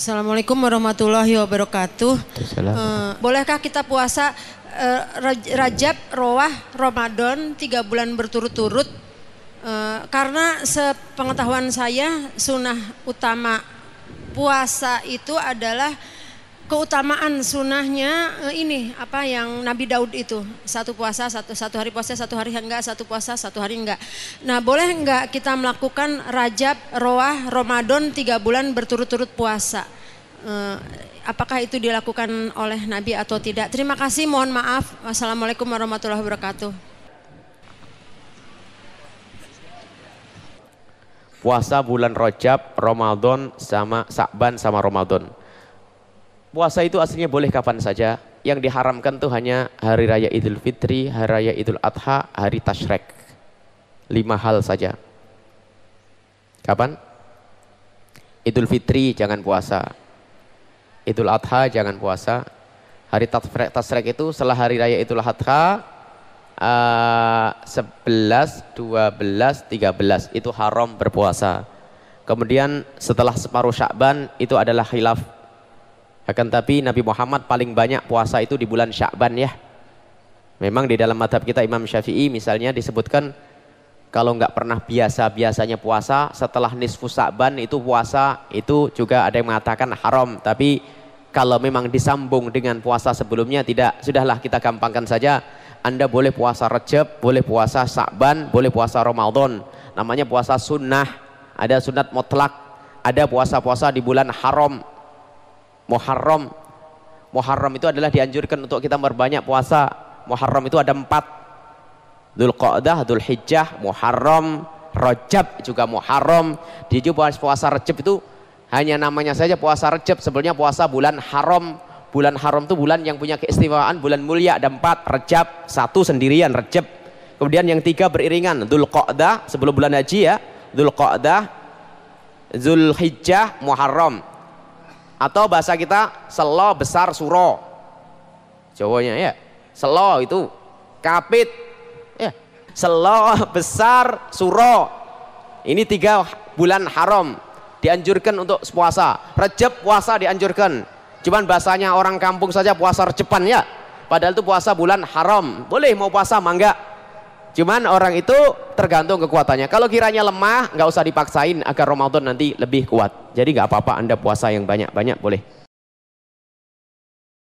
Assalamualaikum warahmatullahi wabarakatuh. Uh, bolehkah kita puasa uh, Rajab, Roah, Ramadan tiga bulan berturut-turut? Uh, karena sepengetahuan saya sunnah utama puasa itu adalah keutamaan sunnahnya eh, ini apa yang Nabi Daud itu satu puasa satu satu hari puasa satu hari enggak satu puasa satu hari enggak. Nah boleh enggak kita melakukan Rajab, Roah, Ramadan tiga bulan berturut-turut puasa? Eh, apakah itu dilakukan oleh Nabi atau tidak? Terima kasih, mohon maaf. Wassalamualaikum warahmatullahi wabarakatuh. Puasa bulan Rajab, Ramadan sama Sa'ban sama Ramadan Puasa itu aslinya boleh kapan saja. Yang diharamkan tuh hanya hari raya Idul Fitri, hari raya Idul Adha, hari Tashrek. Lima hal saja. Kapan? Idul Fitri jangan puasa. Idul Adha jangan puasa. Hari Tashrek itu setelah hari raya Idul Adha uh, 11, 12, 13 itu haram berpuasa. Kemudian setelah separuh Syakban itu adalah khilaf akan tapi Nabi Muhammad paling banyak puasa itu di bulan Sya'ban ya. Memang di dalam madhab kita Imam Syafi'i misalnya disebutkan kalau nggak pernah biasa-biasanya puasa setelah nisfu Sya'ban itu puasa itu juga ada yang mengatakan haram. Tapi kalau memang disambung dengan puasa sebelumnya tidak. Sudahlah kita gampangkan saja. Anda boleh puasa Rejab, boleh puasa Sya'ban, boleh puasa Ramadan. Namanya puasa sunnah. Ada sunat mutlak. Ada puasa-puasa di bulan haram Muharram. Muharram itu adalah dianjurkan untuk kita berbanyak puasa. Muharram itu ada empat. Dhul Qa'dah, Dhul Hijjah, Muharram, Rajab juga Muharram. Di puasa Rajab itu hanya namanya saja puasa Rajab. Sebenarnya puasa bulan haram. Bulan haram itu bulan yang punya keistimewaan, bulan mulia ada empat. Rajab, satu sendirian Rajab. Kemudian yang tiga beriringan. Dhul Qa'dah, sebelum bulan haji ya. Dhul Qa'dah, Dhul Hijjah, Muharram. Atau bahasa kita selo besar suro. Jawanya ya. Selo itu kapit. Ya. Selo besar suro. Ini tiga bulan haram dianjurkan untuk puasa. Rejab puasa dianjurkan. Cuman bahasanya orang kampung saja puasa Rejepan ya. Padahal itu puasa bulan haram. Boleh mau puasa mangga. Cuman orang itu tergantung kekuatannya. Kalau kiranya lemah, nggak usah dipaksain agar Ramadan nanti lebih kuat. Jadi nggak apa-apa Anda puasa yang banyak-banyak boleh.